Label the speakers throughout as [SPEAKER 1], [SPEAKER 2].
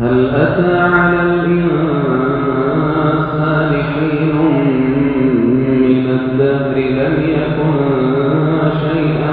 [SPEAKER 1] هل أتى على الإنسان حين من الدهر لم يكن شيئا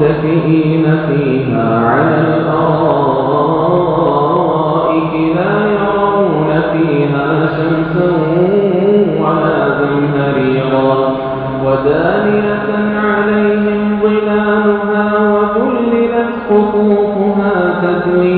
[SPEAKER 1] متكئين فيها على الأرائك لا يرون فيها شمسا ولا زمهريرا. ودانية عليهم ظلالها وذللت خطوفها تدليلا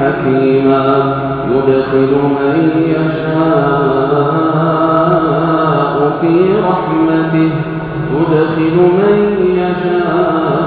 [SPEAKER 1] حكيما يدخل من يشاء في رحمته يدخل من يشاء.